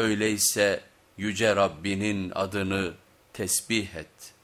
Öyleyse yüce Rabbinin adını tesbih et.''